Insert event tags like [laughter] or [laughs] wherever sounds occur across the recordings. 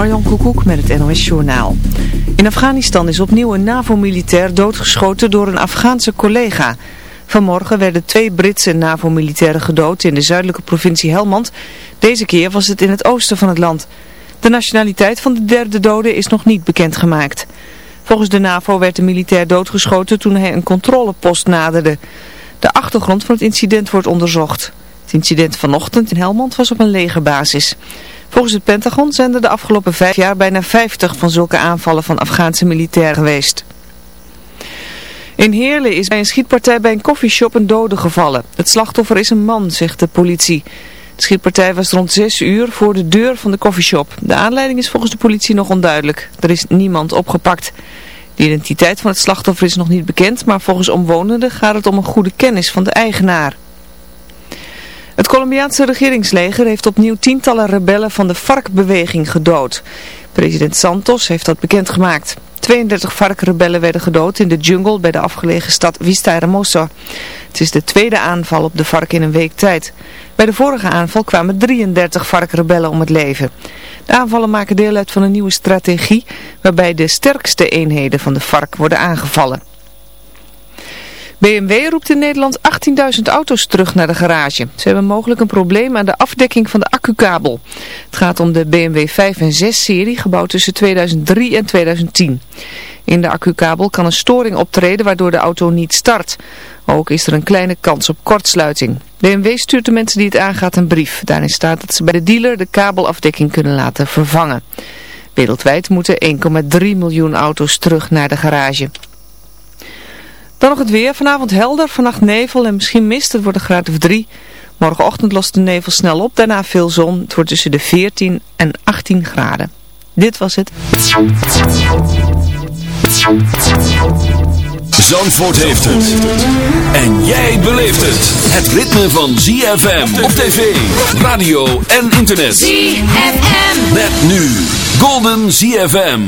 Marjan Koekoek met het NOS Journaal. In Afghanistan is opnieuw een NAVO-militair doodgeschoten door een Afghaanse collega. Vanmorgen werden twee Britse NAVO-militairen gedood in de zuidelijke provincie Helmand. Deze keer was het in het oosten van het land. De nationaliteit van de derde dode is nog niet bekendgemaakt. Volgens de NAVO werd de militair doodgeschoten toen hij een controlepost naderde. De achtergrond van het incident wordt onderzocht. Het incident vanochtend in Helmand was op een legerbasis. Volgens het Pentagon zijn er de afgelopen vijf jaar bijna 50 van zulke aanvallen van Afghaanse militairen geweest. In Heerlen is bij een schietpartij bij een koffieshop een dode gevallen. Het slachtoffer is een man, zegt de politie. De schietpartij was rond 6 uur voor de deur van de koffieshop. De aanleiding is volgens de politie nog onduidelijk. Er is niemand opgepakt. De identiteit van het slachtoffer is nog niet bekend, maar volgens omwonenden gaat het om een goede kennis van de eigenaar. Het Colombiaanse regeringsleger heeft opnieuw tientallen rebellen van de FARC-beweging gedood. President Santos heeft dat bekendgemaakt. 32 FARC-rebellen werden gedood in de jungle bij de afgelegen stad Vista Hermosa. Het is de tweede aanval op de FARC in een week tijd. Bij de vorige aanval kwamen 33 FARC-rebellen om het leven. De aanvallen maken deel uit van een nieuwe strategie waarbij de sterkste eenheden van de FARC worden aangevallen. BMW roept in Nederland 18.000 auto's terug naar de garage. Ze hebben mogelijk een probleem aan de afdekking van de accukabel. Het gaat om de BMW 5 en 6 serie gebouwd tussen 2003 en 2010. In de accukabel kan een storing optreden waardoor de auto niet start. Ook is er een kleine kans op kortsluiting. BMW stuurt de mensen die het aangaat een brief. Daarin staat dat ze bij de dealer de kabelafdekking kunnen laten vervangen. Wereldwijd moeten 1,3 miljoen auto's terug naar de garage. Dan nog het weer. Vanavond helder, vannacht nevel en misschien mist. Het wordt een graad of 3. Morgenochtend lost de nevel snel op. Daarna veel zon. Het wordt tussen de 14 en 18 graden. Dit was het. Zandvoort heeft het. En jij beleeft het. Het ritme van ZFM op tv, radio en internet. ZFM. Met nu Golden ZFM.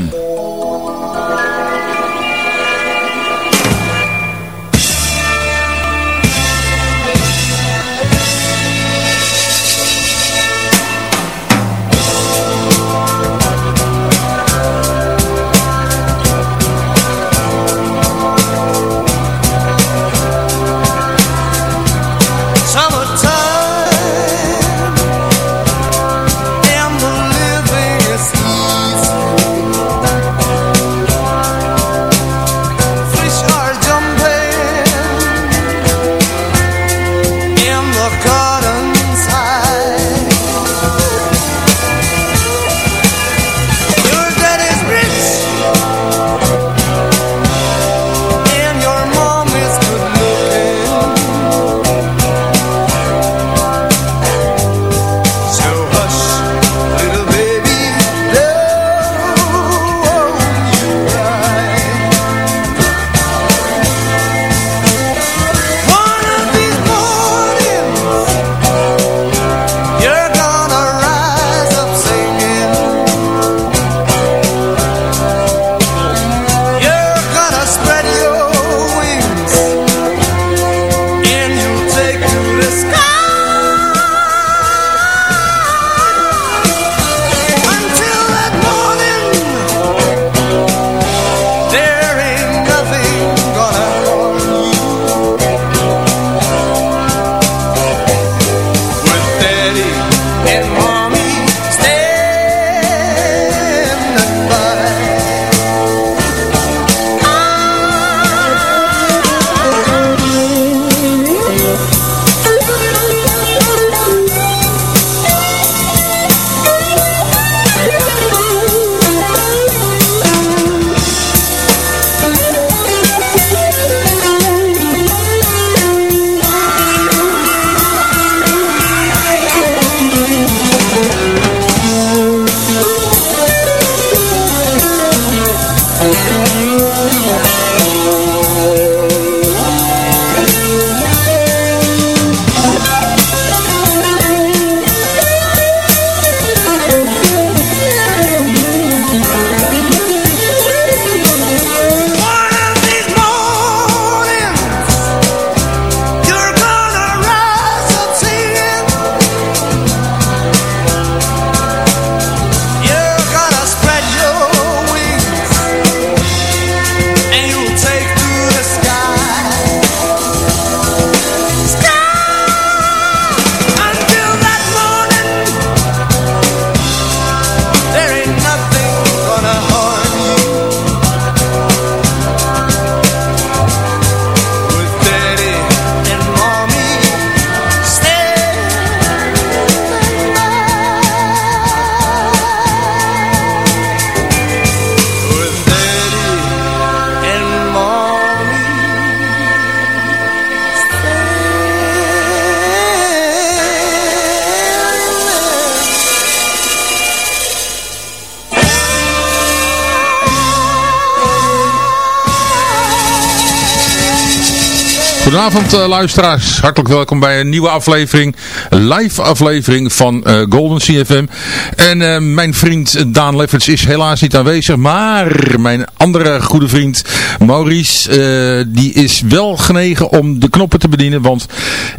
Goedenavond uh, luisteraars, hartelijk welkom bij een nieuwe aflevering, live aflevering van uh, Golden CFM. En uh, mijn vriend Daan Lefferts is helaas niet aanwezig, maar mijn andere goede vriend Maurice, die is wel genegen om de knoppen te bedienen, want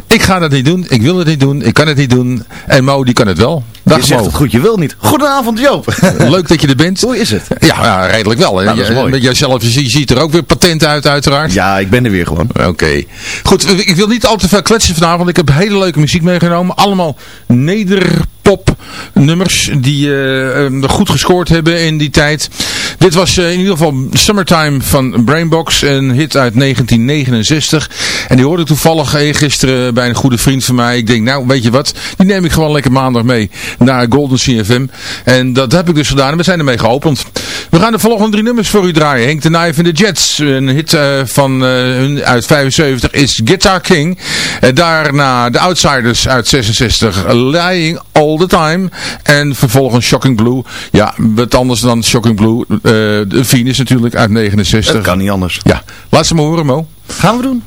ik ga dat niet doen, ik wil het niet doen, ik kan het niet doen en Mo die kan het wel. Dag je zegt Mo. het goed, je wil niet. Goedenavond Joop. [laughs] Leuk dat je er bent. Hoe is het? Ja, ja redelijk wel. Nou, dat is mooi. Met jezelf, je ziet er ook weer patent uit uiteraard. Ja, ik ben er weer gewoon. Oké. Goed, ik wil niet al te veel kletsen vanavond. Ik heb hele leuke muziek meegenomen. Allemaal nederpop nummers die uh, goed gescoord hebben in die tijd. Dit was uh, in ieder geval Summertime van Brainbox, een hit uit 1969. En die hoorde ik toevallig gisteren bij een goede vriend van mij. Ik denk, nou weet je wat, die neem ik gewoon lekker maandag mee naar Golden CFM. En dat heb ik dus gedaan en we zijn ermee geopend. We gaan de volgende drie nummers voor u draaien. Henk de Knife en de Jets. Een hit uh, van hun uit 75 is Guitar King. Daarna de Outsiders uit 66, Lying All The Time. En vervolgens Shocking Blue. Ja, wat anders dan Shocking Blue. Uh, de Venus natuurlijk uit 69. Dat kan niet anders. Ja, laat ze maar horen Mo. Gaan we doen.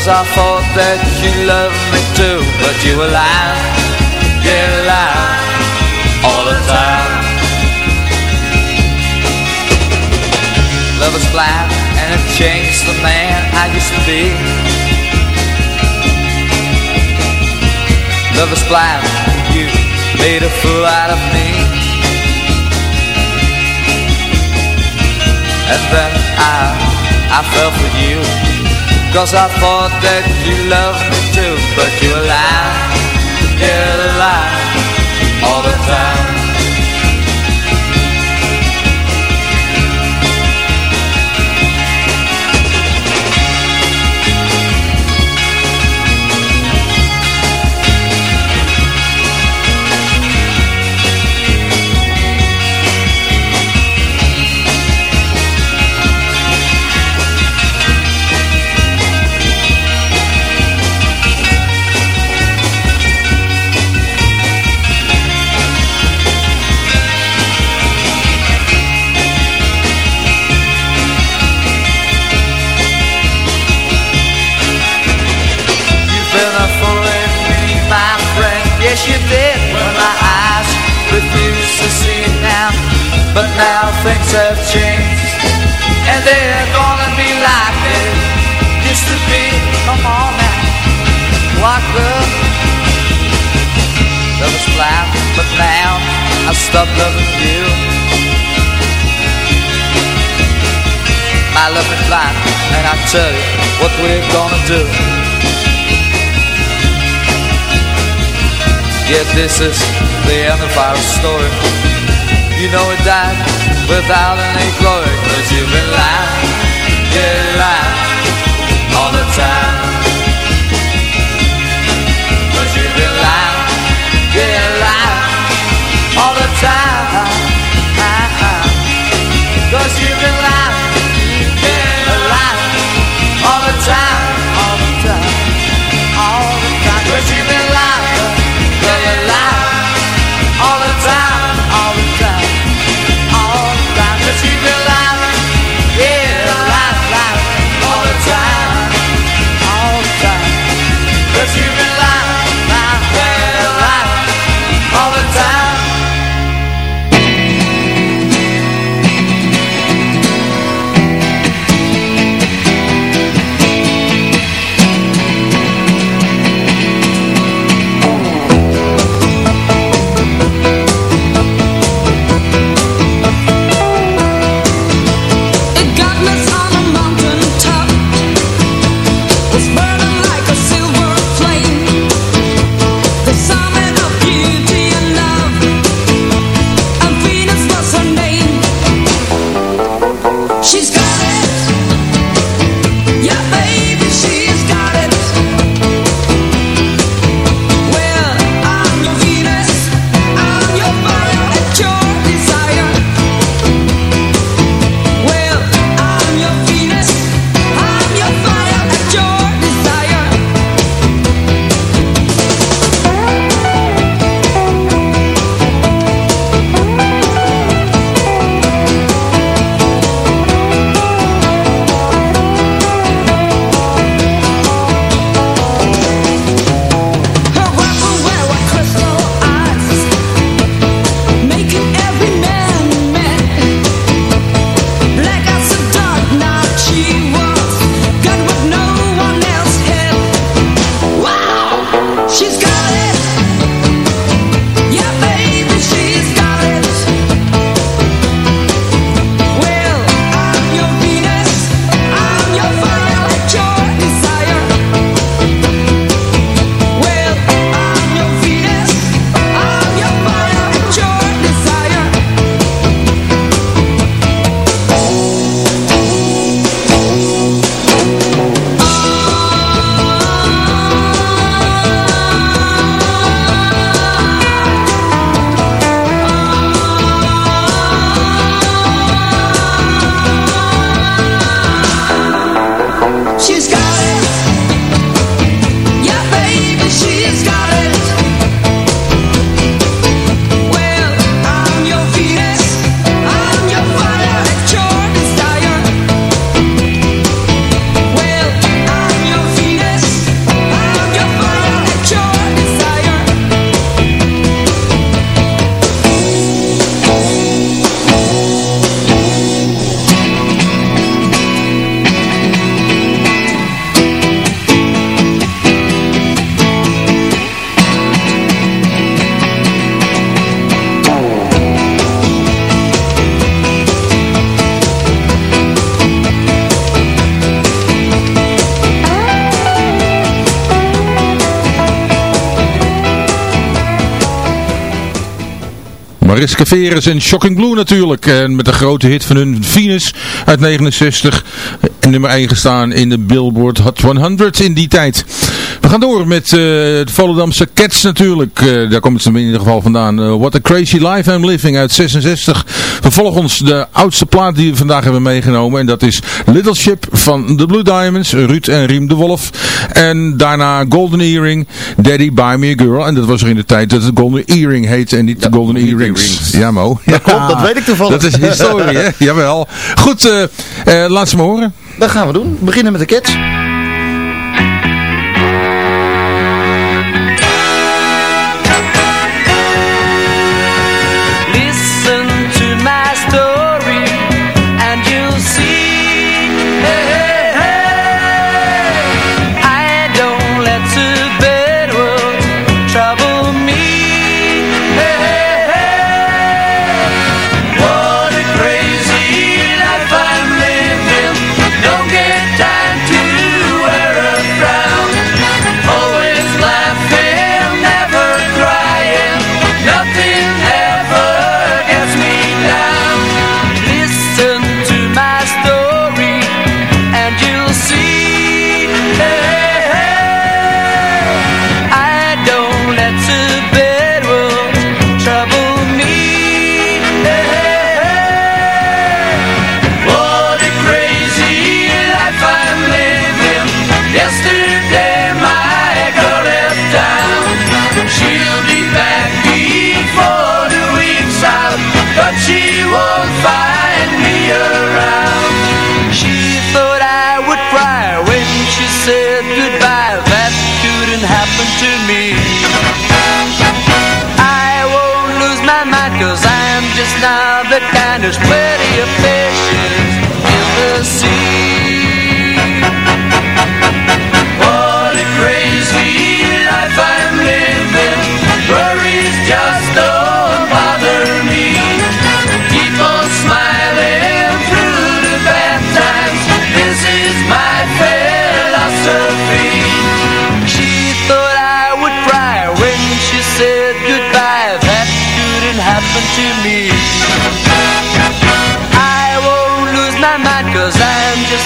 Cause I thought that you loved me too But you were lying, yeah lying All the time. Love is blind and it changed the man I used to be. Love is blind, you made a fool out of me. And then I, I fell for you. Cause I thought that you loved me too But you were lying, yeah, But now things have changed And they're gonna be like they used to be Come on now, what love Love was blind, but now I stopped loving you. My love is blind, and I tell you what we're gonna do. Yet this is the end of our story You know it died without any glory Cause you've been lying, yeah lying All the time Mariska Veres en Shocking Blue natuurlijk. En met de grote hit van hun Venus uit 69. En nummer 1 gestaan in de Billboard Hot 100 in die tijd. We gaan door met uh, de Volendamse Cats natuurlijk. Uh, daar komt het in ieder geval vandaan. Uh, What a Crazy Life I'm Living uit 66. Vervolgens de oudste plaat die we vandaag hebben meegenomen. En dat is Little Ship van de Blue Diamonds. Ruud en Riem de Wolf. En daarna Golden Earring. Daddy Buy Me a Girl. En dat was er in de tijd dat het Golden Earring heette en niet de Golden Earrings. Ja Mo. [laughs] Dat klopt, dat weet ik toevallig. Dat is historie hè. [laughs] Jawel. Goed, laat ze me horen. Dat gaan we doen. We beginnen met de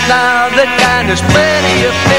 Now the kind is plenty of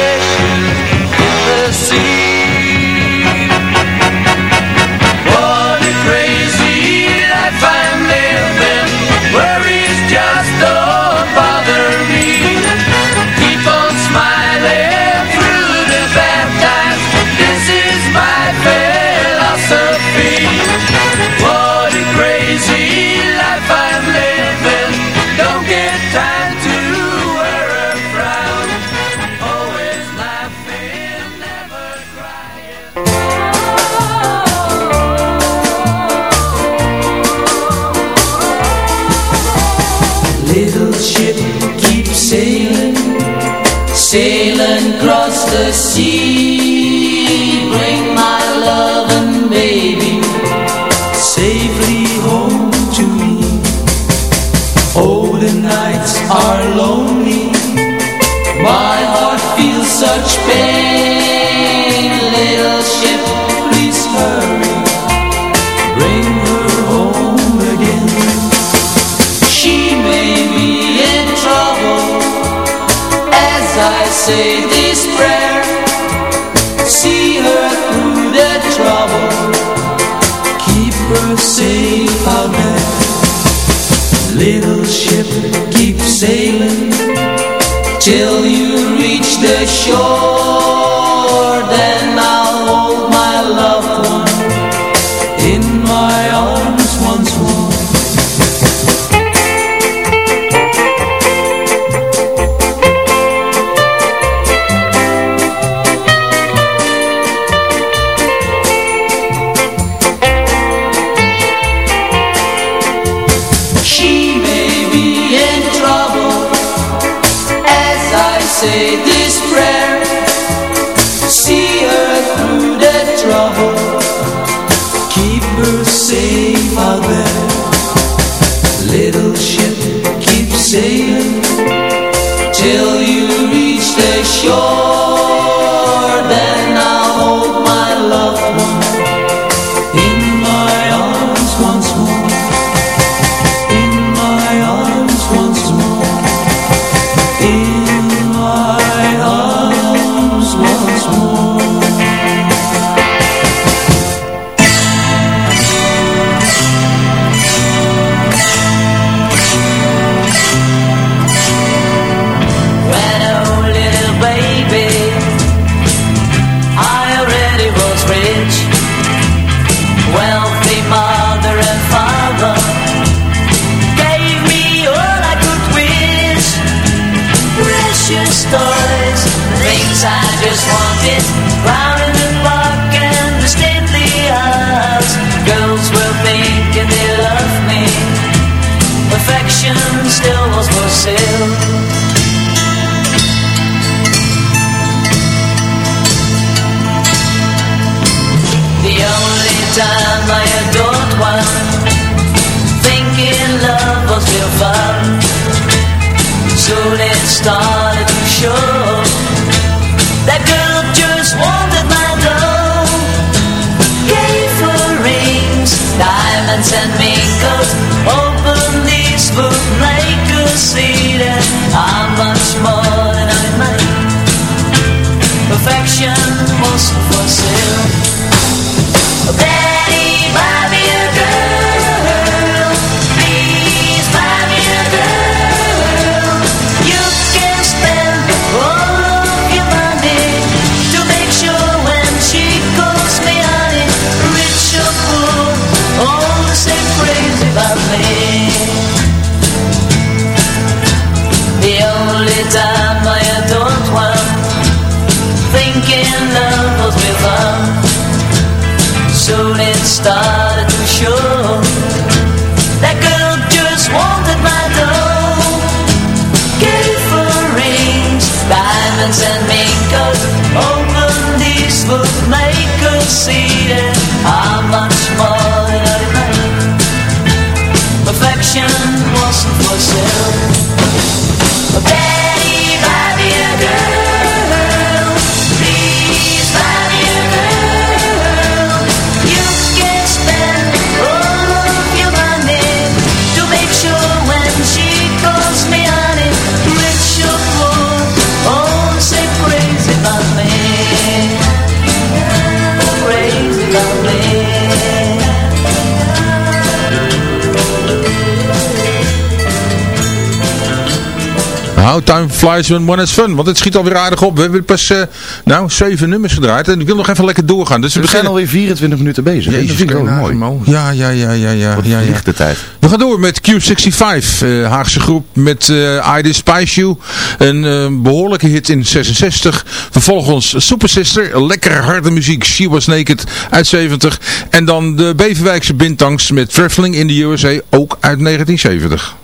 till you reach the shore. How much more did I make? Perfection wasn't for sale How time flies when one is fun. Want het schiet alweer aardig op. We hebben pas uh, nou, zeven nummers gedraaid. En ik wil nog even lekker doorgaan. Dus we, zijn alweer 24 minuten bezig. Dat vind ik ook mooi. Nou ja, ja, ja, ja. ja, ja, de tijd. We gaan door met Q65. Eh, Haagse groep met uh, I Despise You. Een behoorlijke hit in 66. Vervolgens Super Sister. Lekkere harde muziek. She Was Naked uit 70. En dan de Beverwijkse Bintangs met Traveling in the USA. Ook uit 1970.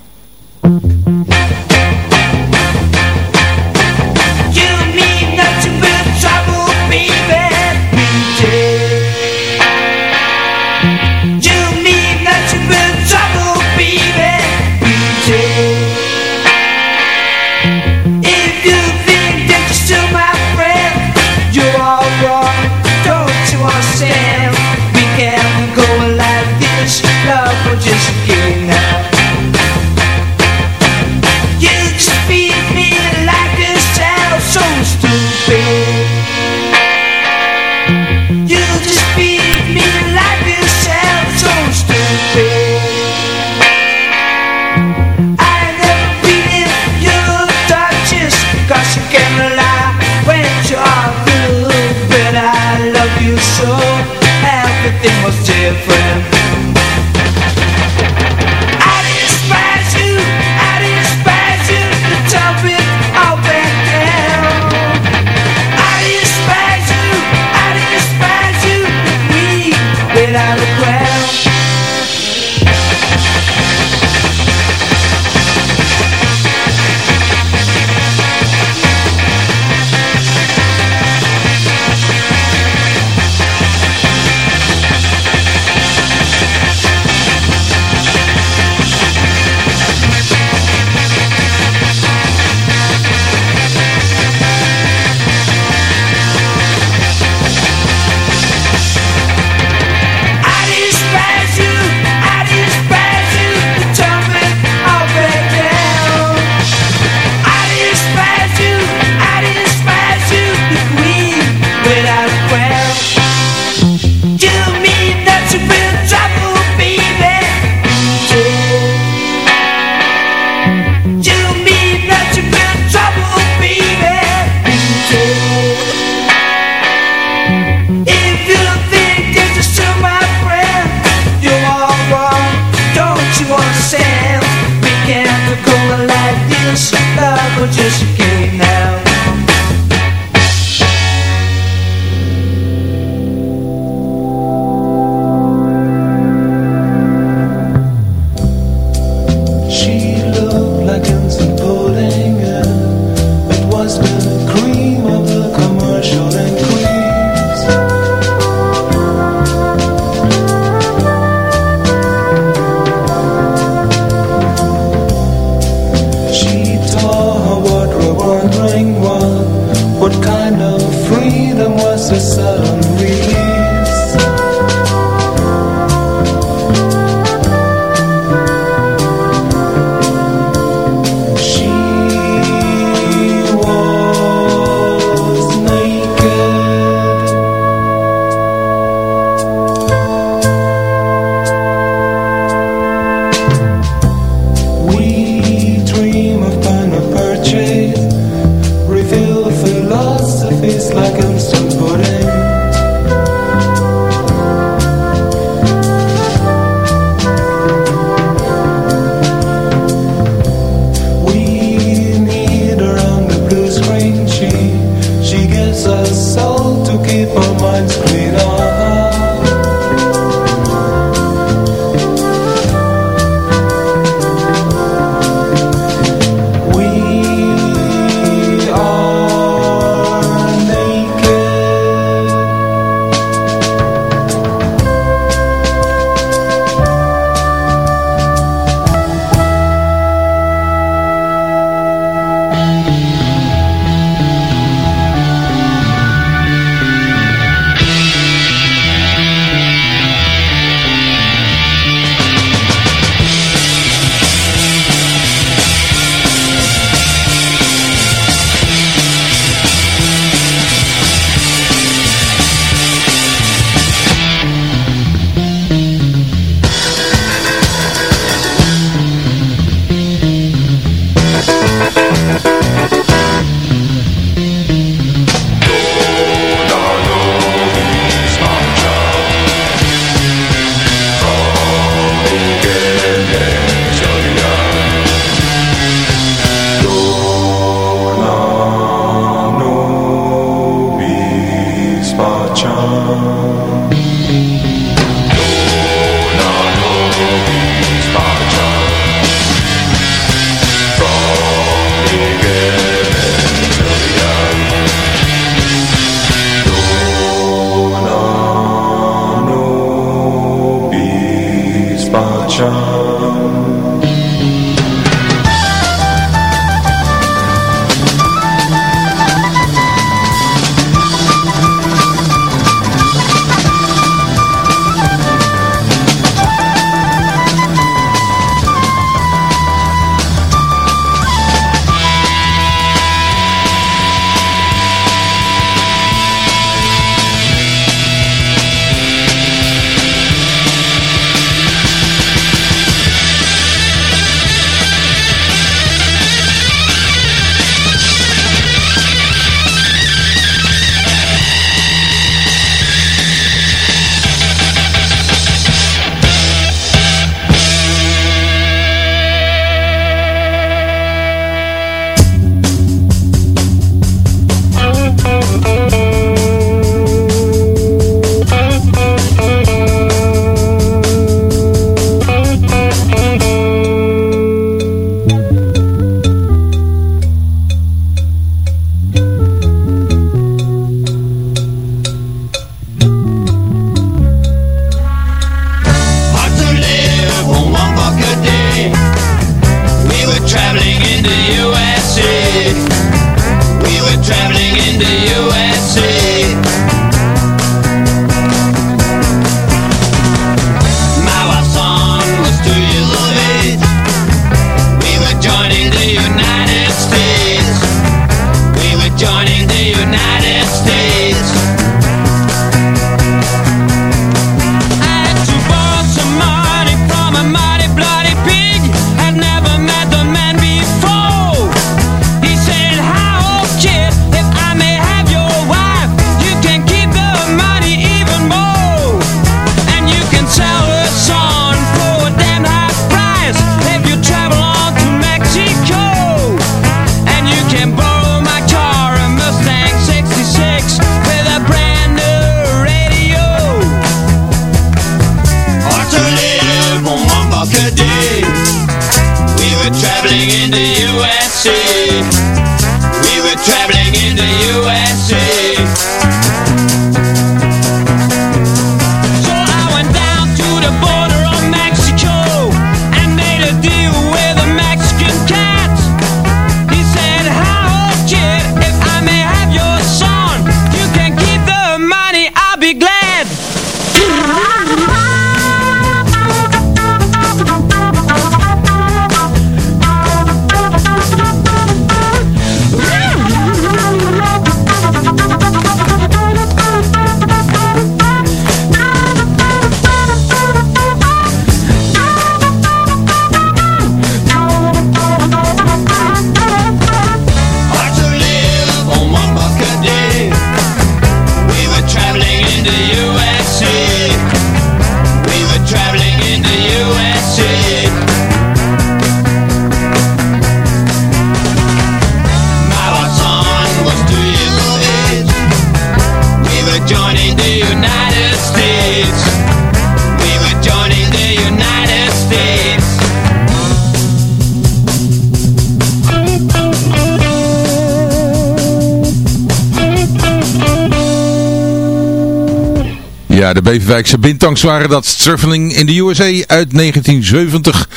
Ja, de Beverwijkse Bintangs waren dat. Traveling in de USA uit 1970.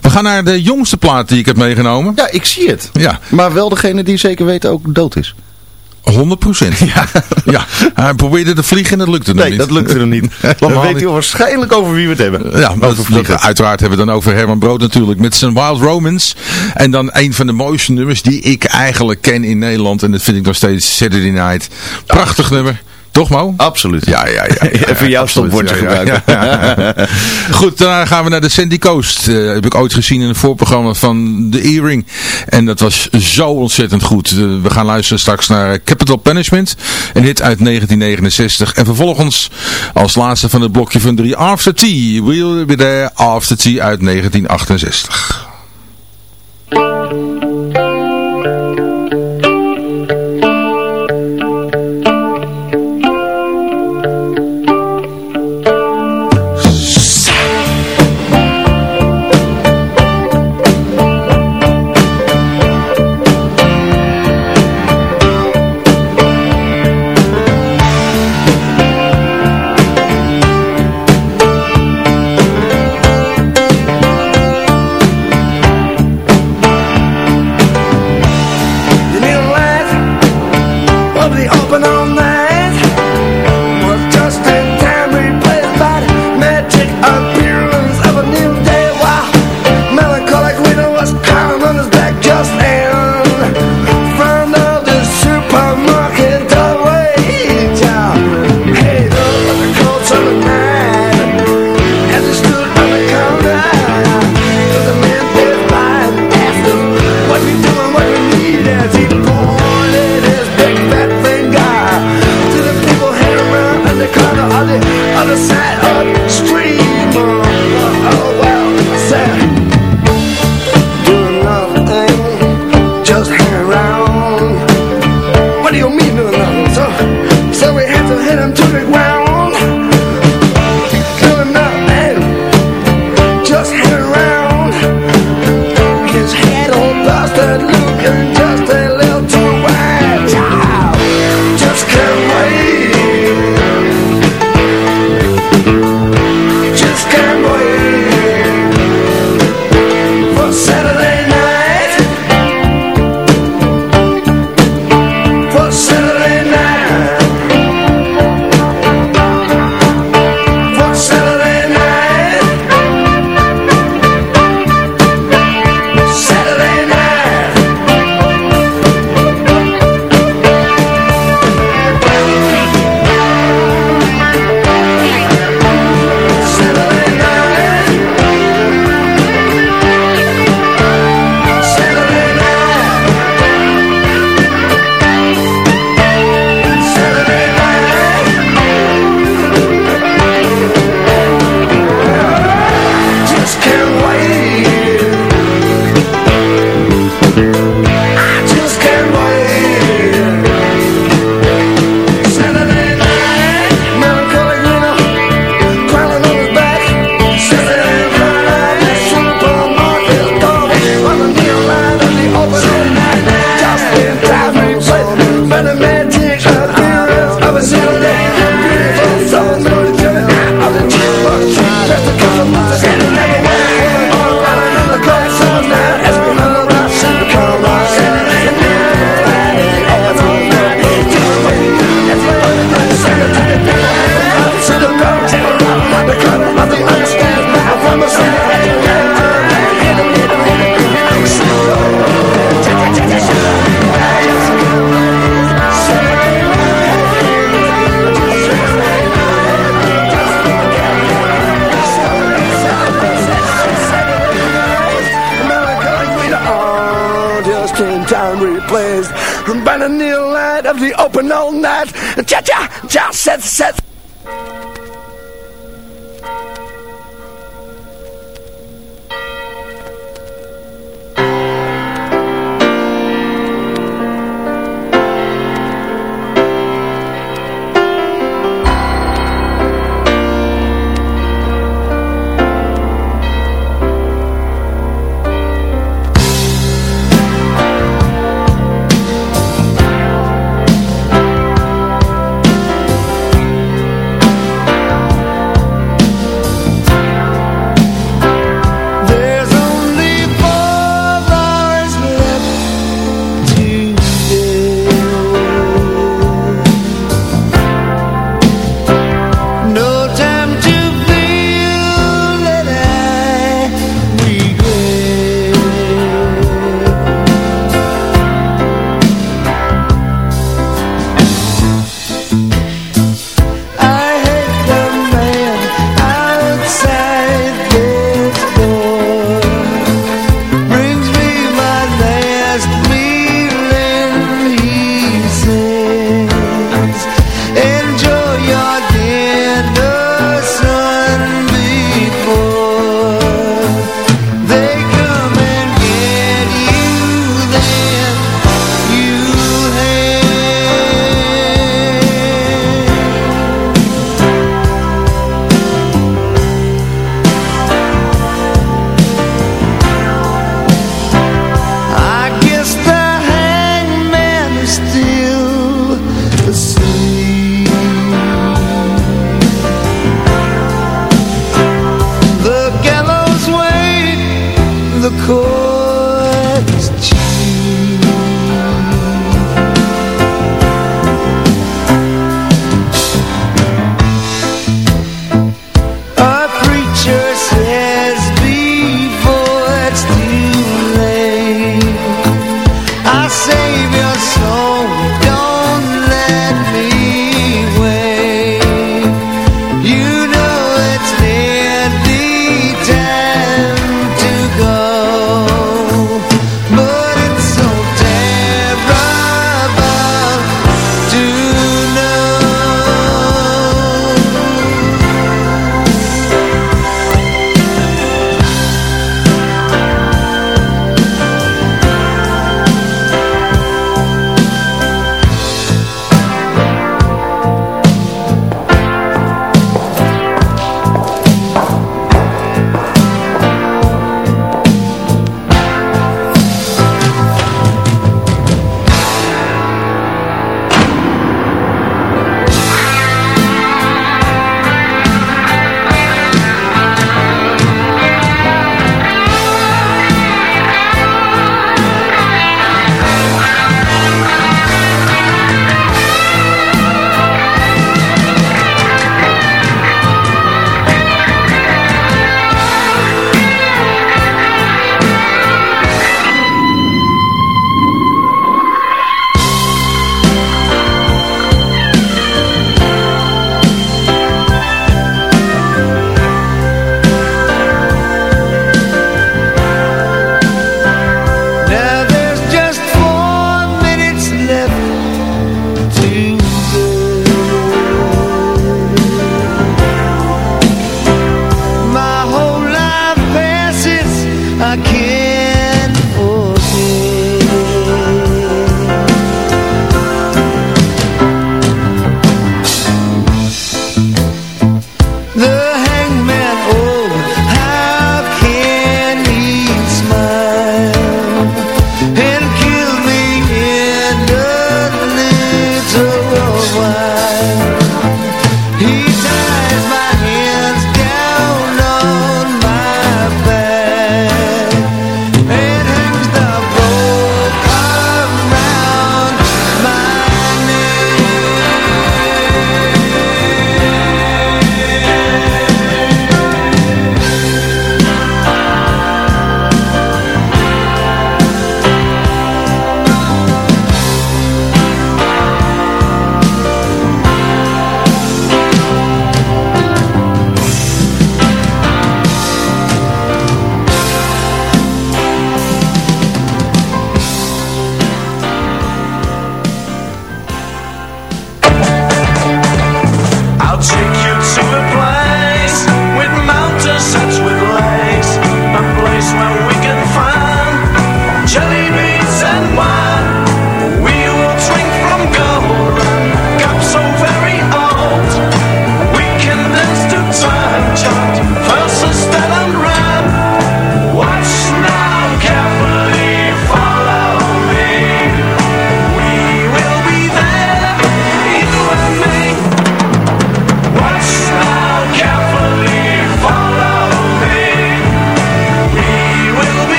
We gaan naar de jongste plaat die ik heb meegenomen. Ja, ik zie het. Ja. Maar wel degene die zeker weten ook dood is. 100 procent. Ja. [laughs] ja. Hij probeerde te vliegen en dat lukte nog nee, niet. dat lukte hem niet. [laughs] Dan weet u waarschijnlijk over wie we het hebben. Ja, maar dat, dat, uiteraard hebben we dan over Herman Brood natuurlijk. Met zijn Wild Romance. En dan een van de mooiste nummers die ik eigenlijk ken in Nederland. En dat vind ik nog steeds Saturday Night. Prachtig nummer. Toch Mo? Absoluut. Ja, ja, ja. ja, [laughs] Even jouw stopwoordje gebruiken. [laughs] Goed, daarna gaan we naar de Sandy Coast. Uh, heb ik ooit gezien in het voorprogramma van The Earring. En dat was zo ontzettend goed. Uh, we gaan luisteren straks naar Capital Punishment. Een hit uit 1969. En vervolgens als laatste van het blokje van drie After Tea. We'll be there After Tea uit 1968.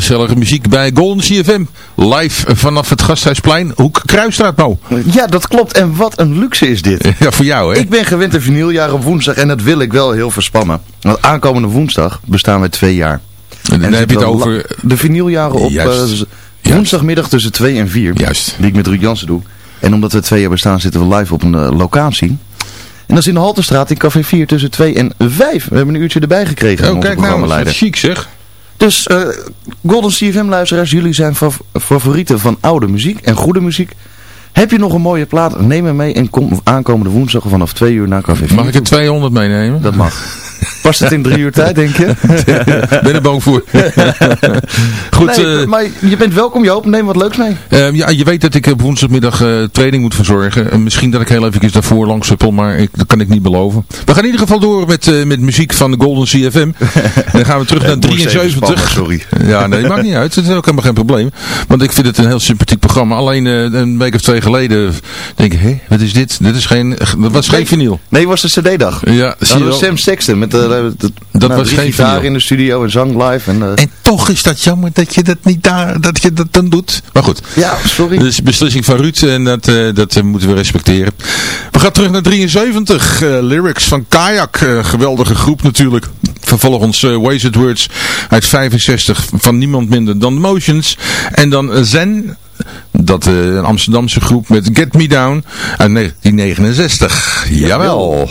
Gezellige muziek bij Golden CFM. Live vanaf het Gasthuisplein, Hoek Kruisstraat nou. Ja, dat klopt. En wat een luxe is dit. [laughs] Ja, voor jou hè. Ik ben gewend een vinyljaar op woensdag en dat wil ik wel heel verspannen. Want aankomende woensdag bestaan we twee jaar. En dan heb je het over... De vinyljaren op uh, woensdagmiddag tussen 2 en 4. Juist. Die ik met Ruud Jansen doe. En omdat we twee jaar bestaan zitten we live op een uh, locatie. En dat is in de Haltestraat in Café 4 tussen 2 en 5. We hebben een uurtje erbij gekregen. Oh, kijk nou, wat chic zeg. Dus uh, Golden CFM luisteraars, jullie zijn favorieten van oude muziek en goede muziek. Heb je nog een mooie plaat? Neem hem mee en kom aankomende woensdag vanaf 2 uur naar Café 4. Mag ik er 200 meenemen? Dat mag. [laughs] Past het in drie uur tijd, denk je? [laughs] ben er bang voor. [laughs] Goed. Nee, uh, maar je bent welkom Joop, neem wat leuks mee. Uh, ja, je weet dat ik op woensdagmiddag uh, training moet verzorgen. En misschien dat ik heel even daarvoor langs suppel, maar ik, dat kan ik niet beloven. We gaan in ieder geval door met, met muziek van de Golden CFM. [laughs] dan gaan we terug naar 73. sorry. Ja, nee, maakt niet uit. Dat is ook helemaal geen probleem. Want ik vind het een heel sympathiek programma. Alleen een week of twee geleden denk ik, hé, wat is dit? Dit is geen, dat was geen vinyl. Nee, was de cd-dag. Ja, dat was Sam Sexton met de dat, dat nou, was geen gitaar in de studio en zang live. En, uh... en toch is dat jammer dat je dat niet daar, dat je dat dan doet. Maar goed. Ja, sorry. Dus beslissing van Ruud en dat, uh, dat uh, moeten we respecteren. We gaan terug naar 73. lyrics van Kayak. geweldige groep natuurlijk. Vervolgens uh, Wasted Words uit 65 van niemand minder dan The Motions. En dan Zen dat uh, een Amsterdamse groep met Get Me Down uit 1969. Jawel.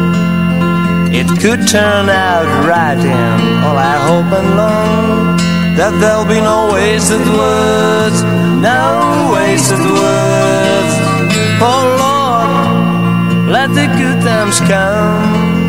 It could turn out right and all I hope and long That there'll be no wasted words, no wasted words. Oh Lord, let the good times come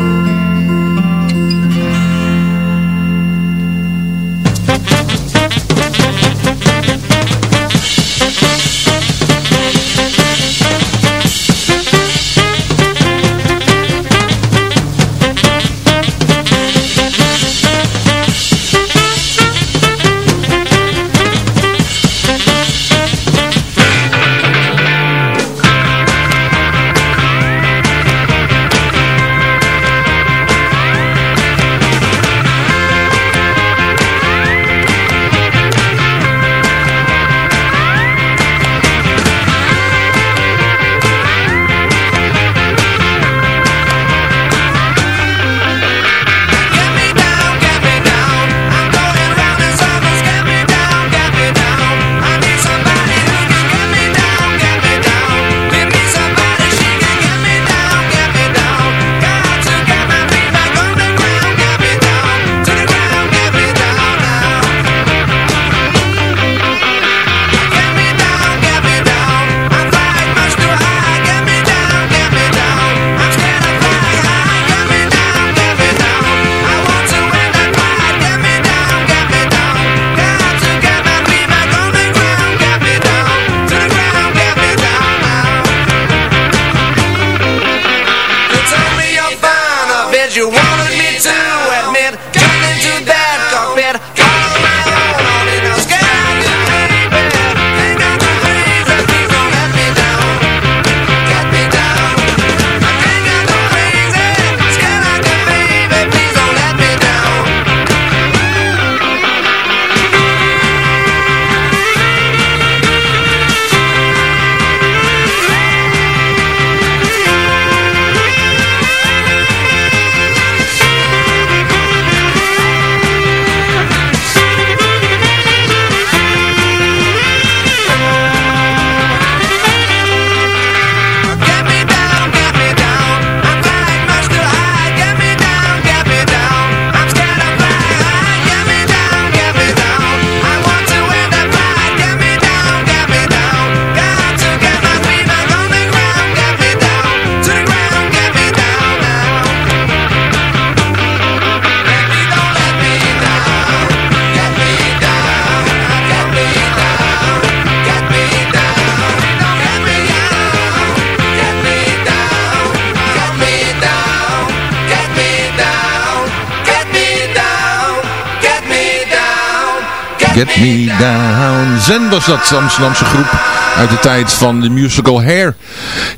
was dat, Amsterdamse groep uit de tijd van de musical Hair.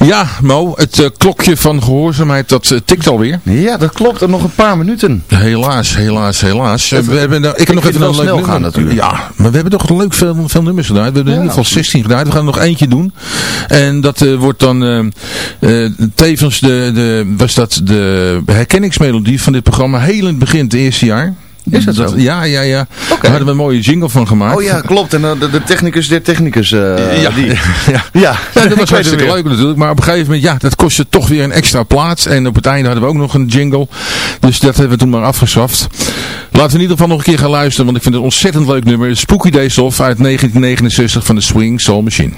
Ja, Mo, het eh, klokje van gehoorzaamheid dat eh, tikt alweer. Ja, dat klopt. Er nog een paar minuten. Helaas, helaas, helaas. Eh, we hebben, nou- ik heb nog even een leuk snel gaan nummer. natuurlijk. Ja, maar we hebben toch leuk veel, veel nummers gedaan. We hebben in ieder geval 16 gedaan. We gaan er nog eentje doen. En dat wordt dan tevens de, de, was dat de herkenningsmelodie van dit programma. Heel in het begin, het eerste jaar. Is dat zo? Ja, ja, ja. Oké. Daar hadden we een mooie jingle van gemaakt. Oh ja, klopt. En dan de, de technicus der technicus. eh, Ja, die. ja. Ja, Ja, ik dat was hartstikke leuk natuurlijk. Maar op een gegeven moment, ja, dat kostte toch weer een extra plaats. En op het einde hadden we ook nog een jingle. Dus dat hebben we toen maar afgeschaft. Laten we in ieder geval nog een keer gaan luisteren. Want ik vind het een ontzettend leuk nummer. Spooky Days Off uit 1969 van de Swing Soul Machine.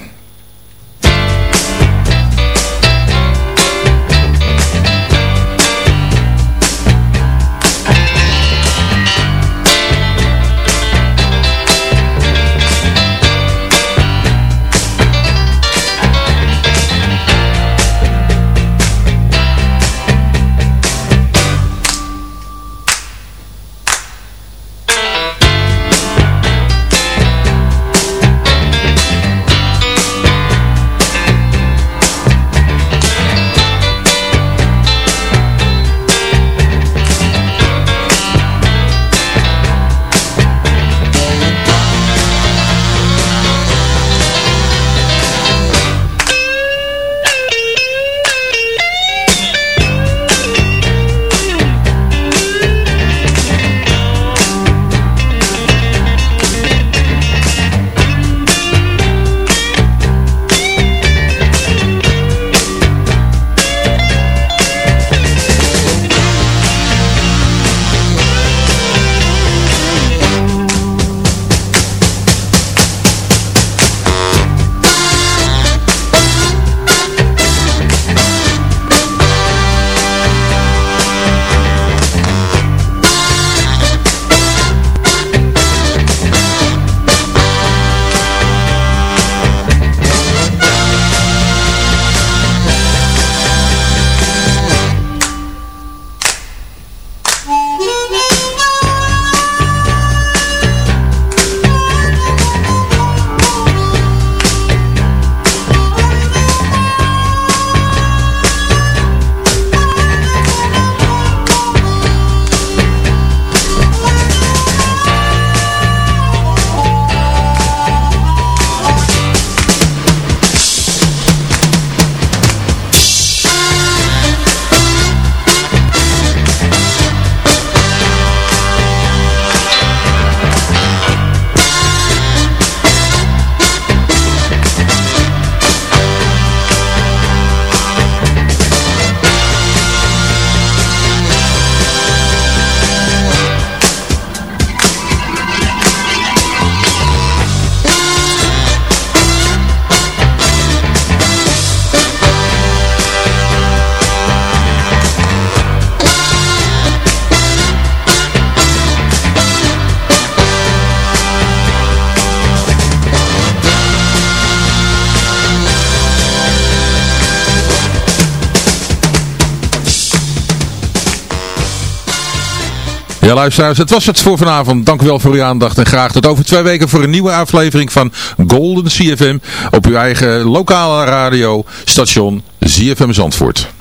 Ja, luisteraars, het was het voor vanavond. Dank u wel voor uw aandacht en graag tot over twee weken voor een nieuwe aflevering van Golden CFM op uw eigen lokale radio station ZFM Zandvoort.